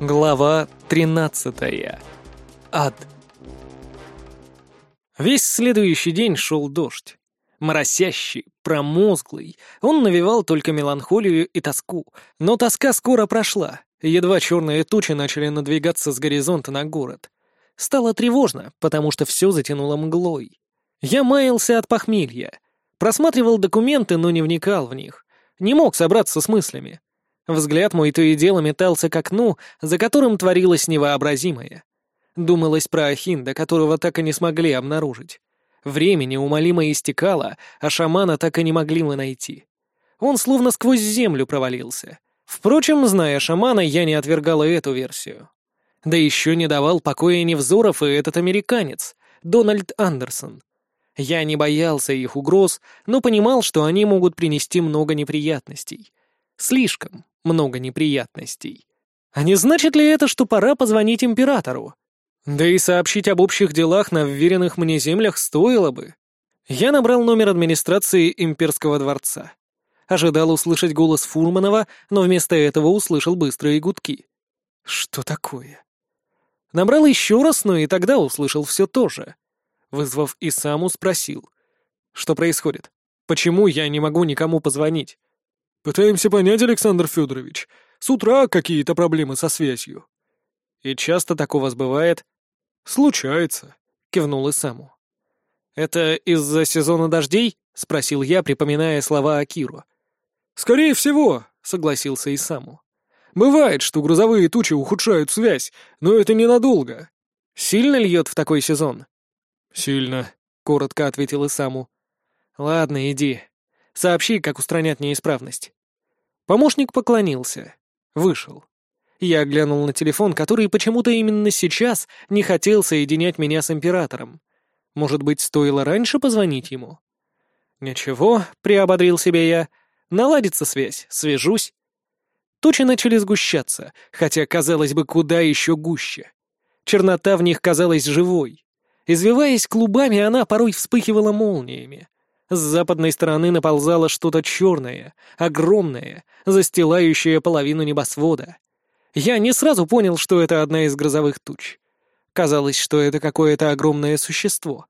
Глава 13. Ад. Весь следующий день шел дождь. Моросящий, промозглый, он навевал только меланхолию и тоску, но тоска скоро прошла, едва черные тучи начали надвигаться с горизонта на город. Стало тревожно, потому что все затянуло мглой. Я маялся от похмелья, просматривал документы, но не вникал в них, не мог собраться с мыслями. Взгляд мой то и дело метался к окну, за которым творилось невообразимое. Думалось про Ахинда, которого так и не смогли обнаружить. Время неумолимо истекало, а шамана так и не могли мы найти. Он словно сквозь землю провалился. Впрочем, зная шамана, я не отвергал и эту версию. Да еще не давал покоя Невзоров и этот американец, Дональд Андерсон. Я не боялся их угроз, но понимал, что они могут принести много неприятностей. Слишком много неприятностей. А не значит ли это, что пора позвонить императору? Да и сообщить об общих делах на вверенных мне землях стоило бы. Я набрал номер администрации имперского дворца. Ожидал услышать голос Фурманова, но вместо этого услышал быстрые гудки. Что такое? Набрал еще раз, но и тогда услышал все то же. Вызвав Исаму, спросил. Что происходит? Почему я не могу никому позвонить? «Пытаемся понять, Александр Федорович. С утра какие-то проблемы со связью». «И часто такого сбывает?» «Случается», — кивнул Исаму. «Это из-за сезона дождей?» — спросил я, припоминая слова Акиру. «Скорее всего», — согласился Исаму. «Бывает, что грузовые тучи ухудшают связь, но это ненадолго». «Сильно льет в такой сезон?» «Сильно», — коротко ответил Исаму. «Ладно, иди. Сообщи, как устранять неисправность». Помощник поклонился. Вышел. Я глянул на телефон, который почему-то именно сейчас не хотел соединять меня с императором. Может быть, стоило раньше позвонить ему? «Ничего», — приободрил себя я. «Наладится связь, свяжусь». Тучи начали сгущаться, хотя, казалось бы, куда еще гуще. Чернота в них казалась живой. Извиваясь клубами, она порой вспыхивала молниями. С западной стороны наползало что-то черное, огромное, застилающее половину небосвода. Я не сразу понял, что это одна из грозовых туч. Казалось, что это какое-то огромное существо.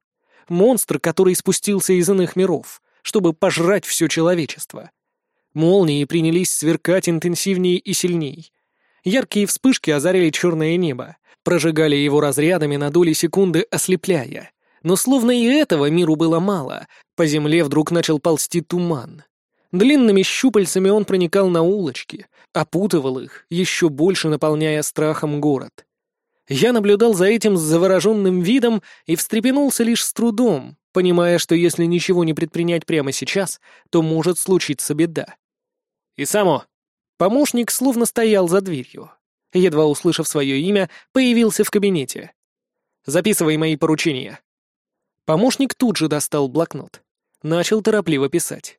Монстр, который спустился из иных миров, чтобы пожрать все человечество. Молнии принялись сверкать интенсивнее и сильней. Яркие вспышки озарили черное небо, прожигали его разрядами на доли секунды, ослепляя. Но словно и этого миру было мало, по земле вдруг начал ползти туман. Длинными щупальцами он проникал на улочки, опутывал их, еще больше наполняя страхом город. Я наблюдал за этим с завороженным видом и встрепенулся лишь с трудом, понимая, что если ничего не предпринять прямо сейчас, то может случиться беда. И само. Помощник словно стоял за дверью. Едва услышав свое имя, появился в кабинете. «Записывай мои поручения», Помощник тут же достал блокнот. Начал торопливо писать.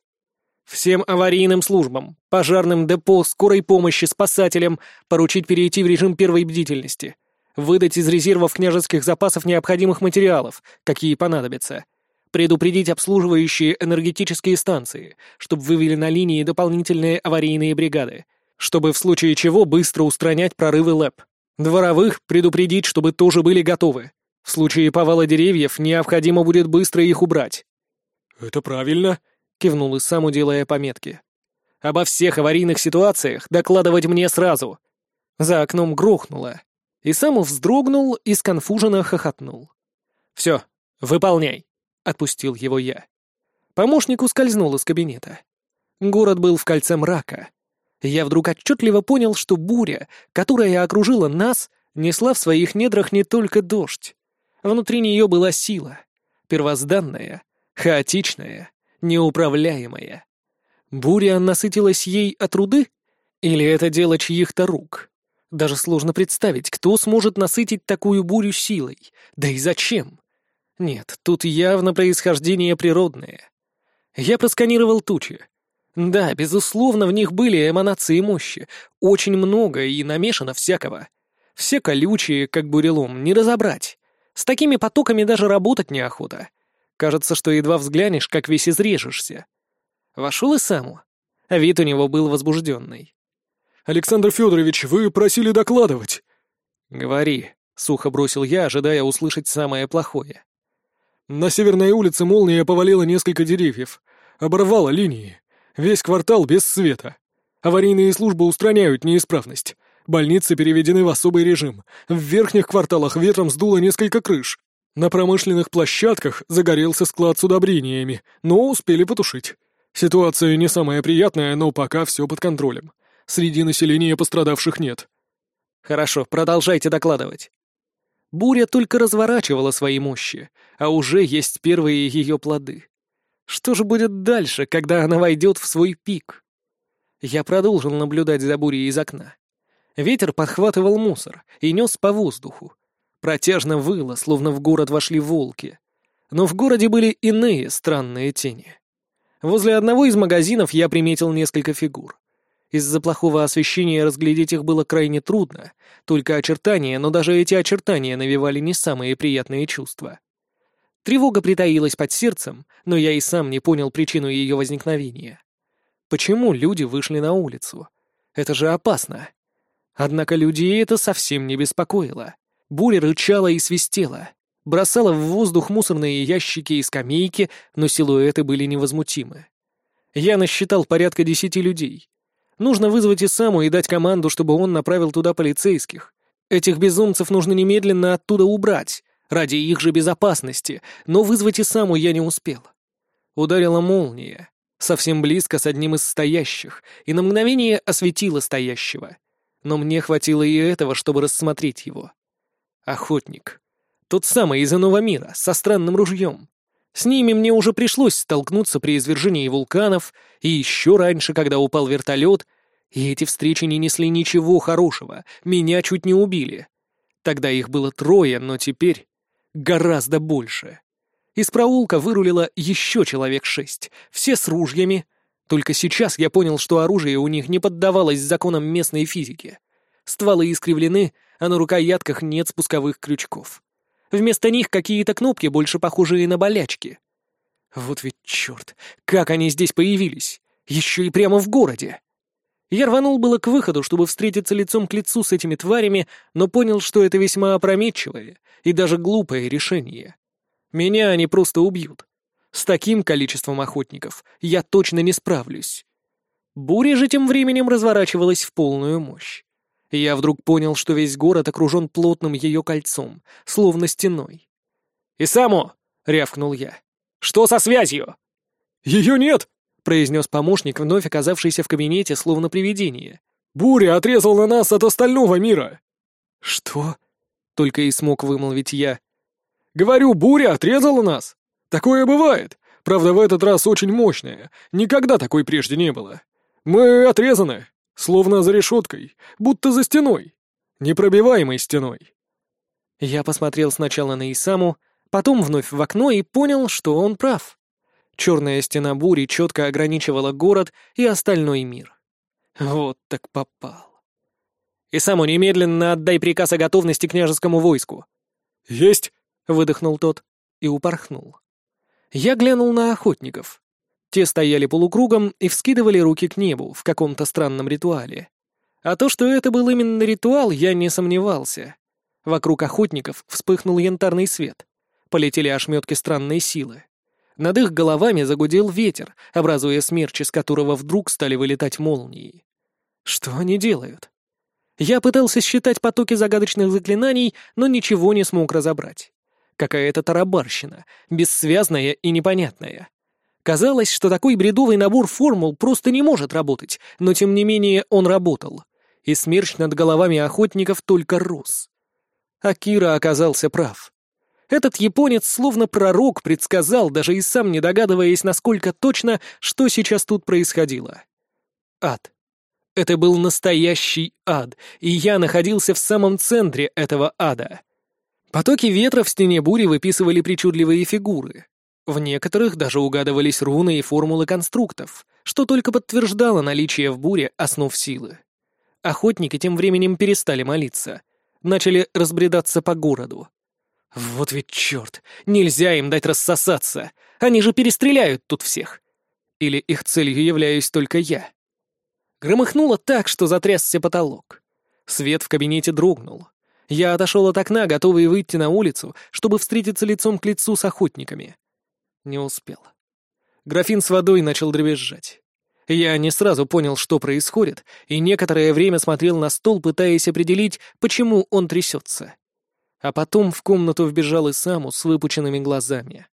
Всем аварийным службам, пожарным депо, скорой помощи, спасателям поручить перейти в режим первой бдительности. Выдать из резервов княжеских запасов необходимых материалов, какие понадобятся. Предупредить обслуживающие энергетические станции, чтобы вывели на линии дополнительные аварийные бригады, чтобы в случае чего быстро устранять прорывы ЛЭП. Дворовых предупредить, чтобы тоже были готовы. В случае повала деревьев необходимо будет быстро их убрать». «Это правильно», — кивнул Исаму, делая пометки. «Обо всех аварийных ситуациях докладывать мне сразу». За окном грохнуло. Исаму вздрогнул и сконфуженно хохотнул. «Все, выполняй», — отпустил его я. Помощник ускользнул из кабинета. Город был в кольце мрака. Я вдруг отчетливо понял, что буря, которая окружила нас, несла в своих недрах не только дождь. Внутри нее была сила, первозданная, хаотичная, неуправляемая. Буря насытилась ей от руды? Или это дело чьих-то рук? Даже сложно представить, кто сможет насытить такую бурю силой. Да и зачем? Нет, тут явно происхождение природное. Я просканировал тучи. Да, безусловно, в них были эманации мощи. Очень много и намешано всякого. Все колючие, как бурелом, не разобрать. С такими потоками даже работать неохота. Кажется, что едва взглянешь, как весь изрежешься. Вошел и Саму. Вид у него был возбужденный. Александр Федорович, вы просили докладывать». «Говори», — сухо бросил я, ожидая услышать самое плохое. «На Северной улице молния повалила несколько деревьев. Оборвала линии. Весь квартал без света. Аварийные службы устраняют неисправность. Больницы переведены в особый режим. В верхних кварталах ветром сдуло несколько крыш. На промышленных площадках загорелся склад с удобрениями, но успели потушить. Ситуация не самая приятная, но пока все под контролем. Среди населения пострадавших нет. Хорошо, продолжайте докладывать. Буря только разворачивала свои мощи, а уже есть первые ее плоды. Что же будет дальше, когда она войдет в свой пик? Я продолжил наблюдать за бурей из окна. Ветер подхватывал мусор и нес по воздуху. Протяжно выло, словно в город вошли волки. Но в городе были иные странные тени. Возле одного из магазинов я приметил несколько фигур. Из-за плохого освещения разглядеть их было крайне трудно, только очертания, но даже эти очертания навевали не самые приятные чувства. Тревога притаилась под сердцем, но я и сам не понял причину ее возникновения. Почему люди вышли на улицу? Это же опасно. Однако людей это совсем не беспокоило. Буря рычала и свистела, бросала в воздух мусорные ящики и скамейки, но силуэты были невозмутимы. Я насчитал порядка десяти людей. Нужно вызвать Исаму и дать команду, чтобы он направил туда полицейских. Этих безумцев нужно немедленно оттуда убрать, ради их же безопасности, но вызвать Исаму я не успел. Ударила молния, совсем близко с одним из стоящих, и на мгновение осветила стоящего. Но мне хватило и этого, чтобы рассмотреть его. Охотник. Тот самый из иного мира, со странным ружьем. С ними мне уже пришлось столкнуться при извержении вулканов и еще раньше, когда упал вертолет, и эти встречи не несли ничего хорошего, меня чуть не убили. Тогда их было трое, но теперь гораздо больше. Из проулка вырулило еще человек шесть, все с ружьями. Только сейчас я понял, что оружие у них не поддавалось законам местной физики. Стволы искривлены, а на рукоятках нет спусковых крючков. Вместо них какие-то кнопки, больше похожие на болячки. Вот ведь черт, как они здесь появились! Еще и прямо в городе! Я рванул было к выходу, чтобы встретиться лицом к лицу с этими тварями, но понял, что это весьма опрометчивое и даже глупое решение. Меня они просто убьют. С таким количеством охотников я точно не справлюсь. Буря же тем временем разворачивалась в полную мощь. Я вдруг понял, что весь город окружен плотным ее кольцом, словно стеной. «Исамо!» — рявкнул я. «Что со связью?» «Ее нет!» — произнес помощник, вновь оказавшийся в кабинете, словно привидение. «Буря отрезала нас от остального мира!» «Что?» — только и смог вымолвить я. «Говорю, буря отрезала нас! Такое бывает! Правда, в этот раз очень мощное. Никогда такой прежде не было. Мы отрезаны!» Словно за решеткой, будто за стеной. Непробиваемой стеной. Я посмотрел сначала на Исаму, потом вновь в окно и понял, что он прав. Черная стена бури четко ограничивала город и остальной мир. Вот так попал. «Исаму, немедленно отдай приказ о готовности княжескому войску». «Есть!» — выдохнул тот и упорхнул. Я глянул на охотников. Те стояли полукругом и вскидывали руки к небу в каком-то странном ритуале. А то, что это был именно ритуал, я не сомневался. Вокруг охотников вспыхнул янтарный свет. Полетели ошметки странной силы. Над их головами загудел ветер, образуя смерч, из которого вдруг стали вылетать молнии. Что они делают? Я пытался считать потоки загадочных заклинаний, но ничего не смог разобрать. Какая-то тарабарщина, бессвязная и непонятная. Казалось, что такой бредовый набор формул просто не может работать, но тем не менее он работал. И смерч над головами охотников только рос. Акира оказался прав. Этот японец словно пророк предсказал, даже и сам не догадываясь, насколько точно, что сейчас тут происходило. Ад. Это был настоящий ад, и я находился в самом центре этого ада. Потоки ветра в стене бури выписывали причудливые фигуры. В некоторых даже угадывались руны и формулы конструктов, что только подтверждало наличие в буре основ силы. Охотники тем временем перестали молиться, начали разбредаться по городу. Вот ведь черт, нельзя им дать рассосаться, они же перестреляют тут всех. Или их целью являюсь только я. Громыхнуло так, что затрясся потолок. Свет в кабинете дрогнул. Я отошел от окна, готовый выйти на улицу, чтобы встретиться лицом к лицу с охотниками. Не успел. Графин с водой начал дребезжать. Я не сразу понял, что происходит, и некоторое время смотрел на стол, пытаясь определить, почему он трясется. А потом в комнату вбежал и Саму с выпученными глазами.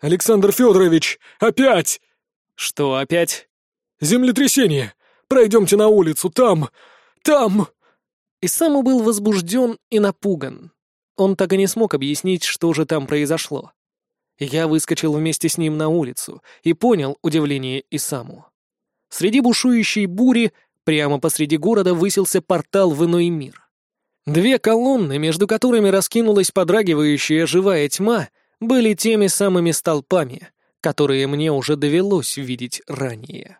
«Александр Федорович, опять!» «Что опять?» «Землетрясение! Пройдемте на улицу, там! Там!» И Саму был возбужден и напуган. Он так и не смог объяснить, что же там произошло. Я выскочил вместе с ним на улицу и понял удивление Исаму. Среди бушующей бури прямо посреди города высился портал в иной мир. Две колонны, между которыми раскинулась подрагивающая живая тьма, были теми самыми столпами, которые мне уже довелось видеть ранее.